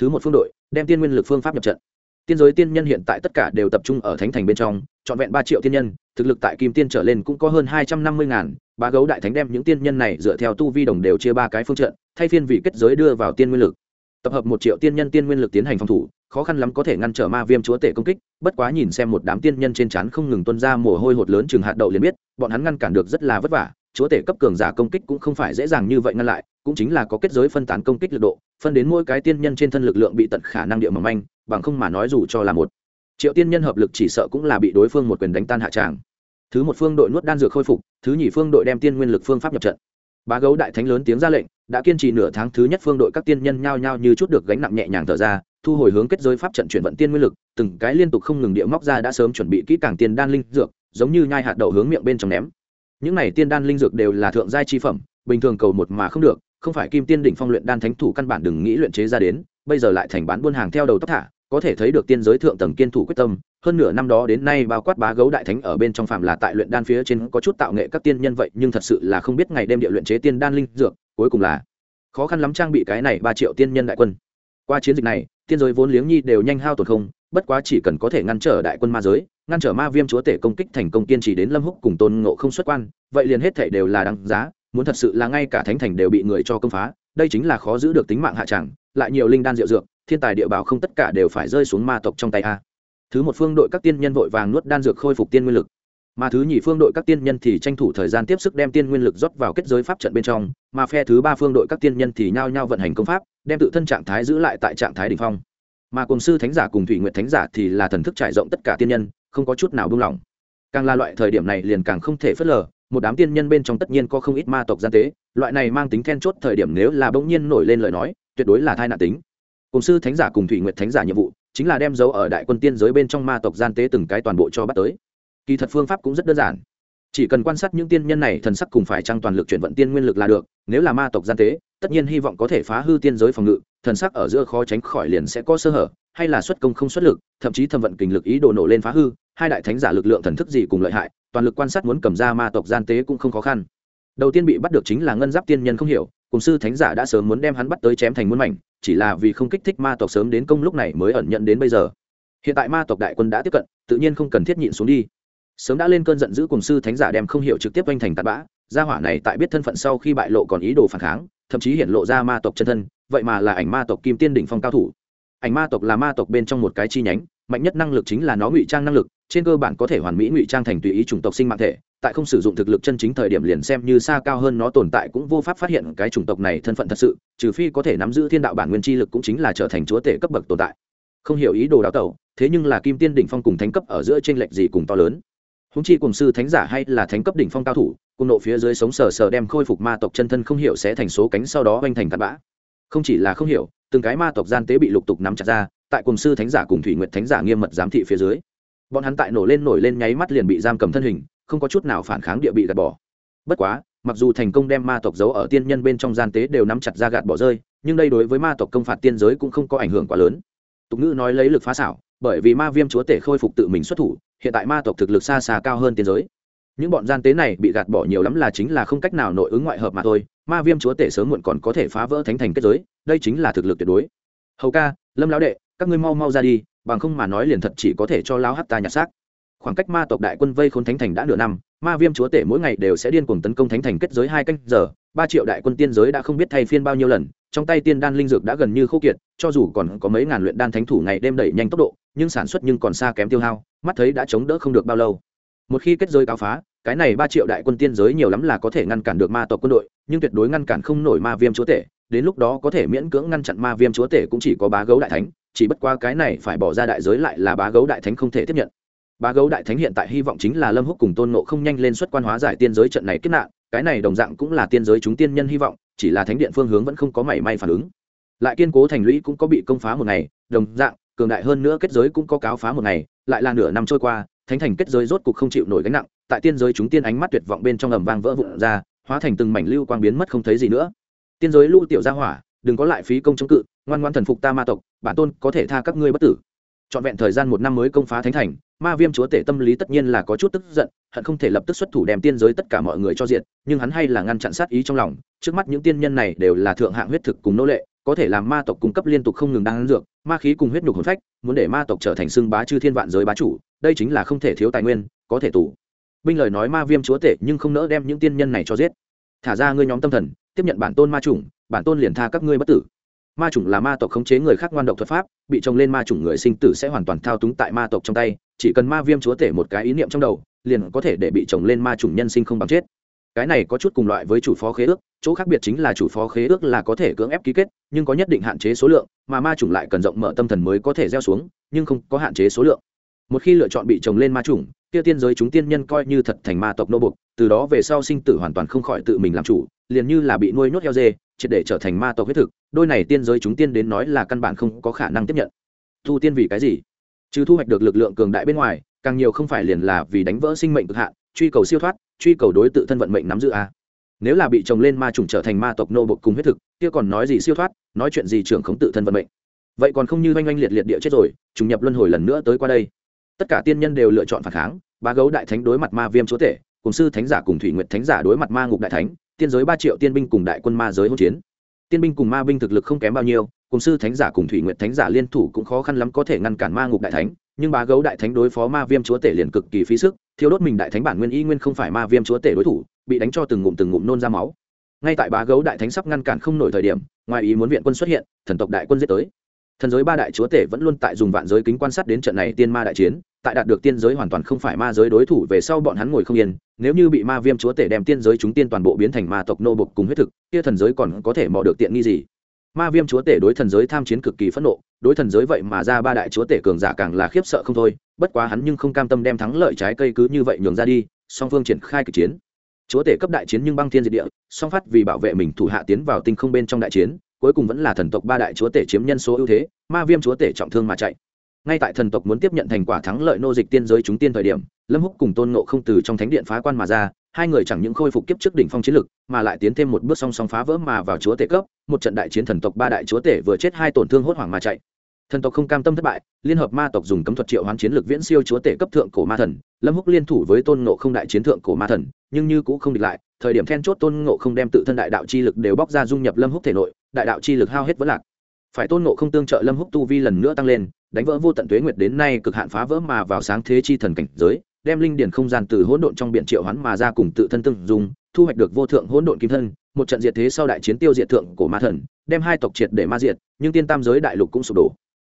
thứ một phương đội, đem tiên nguyên lực phương pháp nhập trận. Tiên giới tiên nhân hiện tại tất cả đều tập trung ở thánh thành bên trong, trọn vẹn ba triệu tiên nhân, thực lực tại kim tiên trở lên cũng có hơn hai trăm năm mươi ngàn, ba gấu đại thánh đem những tiên nhân này dựa theo tu vi đồng đều chia ba cái phương trận, thay phiên vị kết giới đưa vào tiên nguyên lực. Tập hợp một triệu tiên nhân tiên nguyên lực tiến hành phòng thủ, khó khăn lắm có thể ngăn trở ma viêm chúa tể công kích, bất quá nhìn xem một đám tiên nhân trên trán không ngừng tuân ra mồ hôi hột lớn chừng hạt đậu liền biết, bọn hắn ngăn cản được rất là vất vả chúa tể cấp cường giả công kích cũng không phải dễ dàng như vậy ngăn lại, cũng chính là có kết giới phân tán công kích lực độ, phân đến mỗi cái tiên nhân trên thân lực lượng bị tận khả năng địa mầm anh bằng không mà nói dù cho là một triệu tiên nhân hợp lực chỉ sợ cũng là bị đối phương một quyền đánh tan hạ tràng. Thứ một phương đội nuốt đan dược khôi phục, thứ nhì phương đội đem tiên nguyên lực phương pháp nhập trận. Bá gấu đại thánh lớn tiếng ra lệnh, đã kiên trì nửa tháng thứ nhất phương đội các tiên nhân nhao nhao như chút được gánh nặng nhẹ nhàng thở ra, thu hồi hướng kết giới pháp trận chuyển vận tiên nguyên lực, từng cái liên tục không ngừng địa móc ra đã sớm chuẩn bị kỹ càng tiền đan linh dược, giống như nhai hạt đậu hướng miệng bên trong ném những này tiên đan linh dược đều là thượng giai chi phẩm, bình thường cầu một mà không được, không phải kim tiên đỉnh phong luyện đan thánh thủ căn bản đừng nghĩ luyện chế ra đến, bây giờ lại thành bán buôn hàng theo đầu tóc thả, có thể thấy được tiên giới thượng tầng kiên thủ quyết tâm. Hơn nửa năm đó đến nay bao quát bá gấu đại thánh ở bên trong phạm là tại luyện đan phía trên có chút tạo nghệ các tiên nhân vậy, nhưng thật sự là không biết ngày đêm địa luyện chế tiên đan linh dược, cuối cùng là khó khăn lắm trang bị cái này ba triệu tiên nhân đại quân. Qua chiến dịch này, tiên giới vốn liếng nhi đều nhanh hao tổn không bất quá chỉ cần có thể ngăn trở đại quân ma giới, ngăn trở ma viêm chúa tể công kích thành công kiên trì đến lâm húc cùng tôn ngộ không xuất quan, vậy liền hết thể đều là đáng giá, muốn thật sự là ngay cả thánh thành đều bị người cho công phá, đây chính là khó giữ được tính mạng hạ tràng lại nhiều linh đan diệu dược, thiên tài địa bảo không tất cả đều phải rơi xuống ma tộc trong tay a. Thứ một phương đội các tiên nhân vội vàng nuốt đan dược khôi phục tiên nguyên lực. Mà thứ nhì phương đội các tiên nhân thì tranh thủ thời gian tiếp sức đem tiên nguyên lực rót vào kết giới pháp trận bên trong, mà phe thứ ba phương đội các tiên nhân thì nhao nhao vận hành công pháp, đem tự thân trạng thái giữ lại tại trạng thái đ ỉ n h phong mà cùng sư thánh giả cùng thủy nguyện thánh giả thì là thần thức trải rộng tất cả tiên nhân, không có chút nào buông lỏng. Càng là loại thời điểm này liền càng không thể phớt lờ, một đám tiên nhân bên trong tất nhiên có không ít ma tộc gian tế, loại này mang tính then chốt thời điểm nếu là bỗng nhiên nổi lên lời nói, tuyệt đối là thai nạn tính. Cùng sư thánh giả cùng thủy nguyện thánh giả nhiệm vụ, chính là đem dấu ở đại quân tiên giới bên trong ma tộc gian tế từng cái toàn bộ cho bắt tới. Kỳ thật phương pháp cũng rất đơn giản. Chỉ cần quan sát những tiên nhân này thần sắc cùng phải trăng toàn lực chuyển vận tiên nguyên lực là được, nếu là ma tộc gian tế, tất nhiên hy vọng có thể phá hư tiên giới phòng ngự thần sắc ở giữa khó tránh khỏi liền sẽ có sơ hở, hay là xuất công không xuất lực, thậm chí thâm vận kình lực ý đồ nổ lên phá hư, hai đại thánh giả lực lượng thần thức gì cùng lợi hại, toàn lực quan sát muốn cầm ra ma tộc gian tế cũng không khó khăn. Đầu tiên bị bắt được chính là ngân giáp tiên nhân không hiểu, cùng sư thánh giả đã sớm muốn đem hắn bắt tới chém thành muôn mảnh, chỉ là vì không kích thích ma tộc sớm đến công lúc này mới ẩn nhận đến bây giờ. Hiện tại ma tộc đại quân đã tiếp cận, tự nhiên không cần thiết nhịn xuống đi. Sớm đã lên cơn giận dữ cùng sư thánh giả đem không hiểu trực tiếp oanh thành tạt bã gia hỏa này tại biết thân phận sau khi bại lộ còn ý đồ phản kháng, thậm chí hiện lộ ra ma tộc chân thân, vậy mà là ảnh ma tộc kim tiên đỉnh phong cao thủ. Ảnh ma tộc là ma tộc bên trong một cái chi nhánh, mạnh nhất năng lực chính là nó ngụy trang năng lực, trên cơ bản có thể hoàn mỹ ngụy trang thành tùy ý chủng tộc sinh mạng thể, tại không sử dụng thực lực chân chính thời điểm liền xem như xa cao hơn nó tồn tại cũng vô pháp phát hiện cái chủng tộc này thân phận thật sự, trừ phi có thể nắm giữ thiên đạo bản nguyên chi lực cũng chính là trở thành chúa tể cấp bậc tồn tại. Không hiểu ý đồ đào tẩu, thế nhưng là kim tiên đỉnh phong cùng thánh cấp ở giữa t r ê n lệch gì cùng to lớn húng chi cùng sư thánh giả hay là thánh cấp đỉnh phong cao thủ, cùng nộ phía dưới sống sờ sờ đem khôi phục ma tộc chân thân không hiểu sẽ thành số cánh sau đó oanh thành tạt bã. Không chỉ là không hiểu, từng cái ma tộc gian tế bị lục tục nắm chặt ra, tại cùng sư thánh giả cùng thủy nguyện thánh giả nghiêm mật giám thị phía dưới. Bọn hắn tại nổ lên nổi lên nháy mắt liền bị giam cầm thân hình, không có chút nào phản kháng địa bị gạt bỏ. Bất quá, mặc dù thành công đem ma tộc giấu ở tiên nhân bên trong gian tế đều nắm chặt ra gạt bỏ rơi, nhưng đây đối với ma tộc công phạt tiên giới cũng không có ảnh hưởng quá lớn. Tục ngữ nói lấy lực phá xảo, bởi vì ma viêm chúa tể khôi phục tự mình xuất thủ hiện tại ma tộc thực lực xa xa cao hơn tiên giới. Những bọn gian tế này bị gạt bỏ nhiều lắm là chính là không cách nào nội ứng ngoại hợp mà thôi, ma viêm chúa tể sớm muộn còn có thể phá vỡ thánh thành kết giới, đây chính là thực lực tuyệt đối. Hầu ca, lâm lão đệ, các ngươi mau mau ra đi, bằng không mà nói liền thật chỉ có thể cho lão hát ta nhặt xác. Khoảng cách ma tộc đại quân vây khốn thánh thành đã nửa năm, ma viêm chúa tể mỗi ngày đều sẽ điên cuồng tấn công thánh thành kết giới hai canh giờ, ba triệu đại quân tiên giới đã không biết thay phiên bao nhiêu lần, trong tay tiên đan linh dược đã gần như khô kiệt, cho dù còn có mấy ngàn luyện đan thánh thủ ngày đêm đẩy nhanh tốc độ nhưng sản xuất nhưng còn xa kém tiêu hao, mắt thấy đã chống đỡ không được bao lâu. Một khi kết giới cáo phá, cái này ba triệu đại quân tiên giới nhiều lắm là có thể ngăn cản được ma tộc quân đội, nhưng tuyệt đối ngăn cản không nổi ma viêm chúa tể, đến lúc đó có thể miễn cưỡng ngăn chặn ma viêm chúa tể cũng chỉ có bá gấu đại thánh, chỉ bất qua cái này phải bỏ ra đại giới lại là bá gấu đại thánh không thể tiếp nhận. Bá gấu đại thánh hiện tại hy vọng chính là lâm húc cùng tôn nộ không nhanh lên xuất quan hóa giải tiên giới trận này kết nạn, cái này đồng dạng cũng là tiên giới chúng tiên nhân hy vọng, chỉ là thánh điện phương hướng vẫn không có mảy may phản ứng. Lại kiên cố thành lũy cũng có bị công phá một ngày, đồng dạng cường đại hơn nữa kết giới cũng có cáo phá một ngày, lại là nửa năm trôi qua, thánh thành kết giới rốt cục không chịu nổi gánh nặng, tại tiên giới chúng tiên ánh mắt tuyệt vọng bên trong ầm vang vỡ vụn ra, hóa thành từng mảnh lưu quang biến mất không thấy gì nữa. Tiên giới lưu tiểu gia hỏa, đừng có lại phí công chống cự, ngoan ngoan thần phục ta ma tộc, bản tôn có thể tha các ngươi bất tử. Trọn vẹn thời gian một năm mới công phá thánh thành, ma viêm chúa tể tâm lý tất nhiên là có chút tức giận, hận không thể lập tức xuất thủ đem tiên giới tất cả mọi người cho diện nhưng hắn hay là ngăn chặn sát ý trong lòng, trước mắt những tiên nhân này đều là thượng hạng huyết thực cùng nô lệ có thể làm ma tộc cung cấp liên tục không ngừng đan dược, ma khí cùng huyết nhục hồn phách, muốn để ma tộc trở thành xưng bá chư thiên vạn giới bá chủ, đây chính là không thể thiếu tài nguyên, có thể tụ. binh lời nói ma viêm chúa tể nhưng không nỡ đem những tiên nhân này cho giết. Thả ra ngươi nhóm tâm thần, tiếp nhận bản tôn ma chủng, bản tôn liền tha các ngươi bất tử. Ma chủng là ma tộc khống chế người khác ngoan độc thuật pháp, bị trồng lên ma chủng người sinh tử sẽ hoàn toàn thao túng tại ma tộc trong tay, chỉ cần ma viêm chúa tể một cái ý niệm trong đầu, liền có thể để bị trồng lên ma chủng nhân sinh không bằng chết cái này có chút cùng loại với chủ phó khế ước, chỗ khác biệt chính là chủ phó khế ước là có thể cưỡng ép ký kết, nhưng có nhất định hạn chế số lượng, mà ma chủng lại cần rộng mở tâm thần mới có thể gieo xuống, nhưng không có hạn chế số lượng. Một khi lựa chọn bị trồng lên ma chủng, kia tiên giới chúng tiên nhân coi như thật thành ma tộc nô bục từ đó về sau sinh tử hoàn toàn không khỏi tự mình làm chủ, liền như là bị nuôi nhốt heo dê, triệt để trở thành ma tộc huyết thực, đôi này tiên giới chúng tiên đến nói là căn bản không có khả năng tiếp nhận. Thu tiên vì cái gì? Chứ thu hoạch được lực lượng cường đại bên ngoài, càng nhiều không phải liền là vì đánh vỡ sinh mệnh cực hạn, truy cầu siêu thoát truy cầu đối tự thân vận mệnh nắm giữ a. Nếu là bị chồng lên ma trùng trở thành ma tộc nô bộc cùng huyết thực, kia còn nói gì siêu thoát, nói chuyện gì trưởng khống tự thân vận mệnh. Vậy còn không như oanh oanh liệt liệt địa chết rồi, trùng nhập luân hồi lần nữa tới qua đây. Tất cả tiên nhân đều lựa chọn phản kháng, ba gấu đại thánh đối mặt ma viêm chúa tể, cùng sư thánh giả cùng thủy nguyệt thánh giả đối mặt ma ngục đại thánh, tiên giới ba triệu tiên binh cùng đại quân ma giới hỗn chiến. Tiên binh cùng ma binh thực lực không kém bao nhiêu, cùng sư thánh giả cùng thủy nguyệt thánh giả liên thủ cũng khó khăn lắm có thể ngăn cản ma ngục đại thánh nhưng bá gấu đại thánh đối phó ma viêm chúa tể liền cực kỳ phí sức thiếu đốt mình đại thánh bản nguyên y nguyên không phải ma viêm chúa tể đối thủ, bị đánh cho từng ngụm từng ngụm nôn ra máu. Ngay tại bá gấu đại thánh sắp ngăn cản không nổi thời điểm, ngoài ý muốn viện quân xuất hiện, thần tộc đại quân giết tới. Thần giới ba đại chúa tể vẫn luôn tại dùng vạn giới kính quan sát đến trận này tiên ma đại chiến, tại đạt được tiên giới hoàn toàn không phải ma giới đối thủ về sau bọn hắn ngồi không yên, nếu như bị ma viêm chúa tể đem tiên giới chúng tiên toàn bộ biến thành ma tộc nô bục cùng huyết thực, kia thần giới còn có thể mò được tiện nghi gì? Ma viêm chúa tể đối thần giới tham chiến cực kỳ phẫn nộ, đối thần giới vậy mà ra ba đại chúa tể cường giả càng là khiếp sợ không thôi, bất quá hắn nhưng không cam tâm đem thắng lợi trái cây cứ như vậy nhường ra đi, song phương triển khai kịch chiến. Chúa tể cấp đại chiến nhưng băng thiên diệt địa, song phát vì bảo vệ mình thủ hạ tiến vào tinh không bên trong đại chiến, cuối cùng vẫn là thần tộc ba đại chúa tể chiếm nhân số ưu thế, ma viêm chúa tể trọng thương mà chạy. Ngay tại thần tộc muốn tiếp nhận thành quả thắng lợi nô dịch tiên giới chúng tiên thời điểm, lâm húc cùng tôn nộ không từ trong thánh điện phá quan mà ra hai người chẳng những khôi phục kiếp trước đỉnh phong chiến lực, mà lại tiến thêm một bước song song phá vỡ mà vào chúa tể cấp, một trận đại chiến thần tộc ba đại chúa tể vừa chết hai tổn thương hốt hoảng mà chạy. Thần tộc không cam tâm thất bại, liên hợp ma tộc dùng cấm thuật triệu hoán chiến lực viễn siêu chúa tể cấp thượng cổ ma thần, lâm húc liên thủ với tôn ngộ không đại chiến thượng cổ ma thần, nhưng như cũng không địch lại, thời điểm then chốt tôn ngộ không đem tự thân đại đạo chi lực đều bóc ra dung nhập lâm húc thể nội, đại đạo chi lực hao hết vẫn lạc. Phải tôn ngộ không tương trợ lâm húc tu vi lần nữa tăng lên, đánh vỡ vô tận tuế nguyệt đến nay cực hạn phá vỡ mà vào sáng thế chi thần cảnh giới đem linh điển không gian từ hỗn độn trong biển triệu hoán mà ra cùng tự thân tương dùng thu hoạch được vô thượng hỗn độn kim thân, một trận diệt thế sau đại chiến tiêu diệt thượng của ma thần, đem hai tộc triệt để ma diệt, nhưng tiên tam giới đại lục cũng sụp đổ.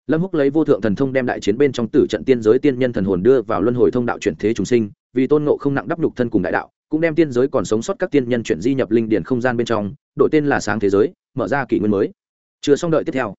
Lâm húc lấy vô thượng thần thông đem đại chiến bên trong tử trận tiên giới tiên nhân thần hồn đưa vào luân hồi thông đạo chuyển thế trùng sinh, vì tôn ngộ không nặng đắp nhục thân cùng đại đạo, cũng đem tiên giới còn sống sót các tiên nhân chuyển di nhập linh điển không gian bên trong, đổi tên là sáng thế giới, mở ra kỷ nguyên mới. Chưa xong đợi tiếp theo.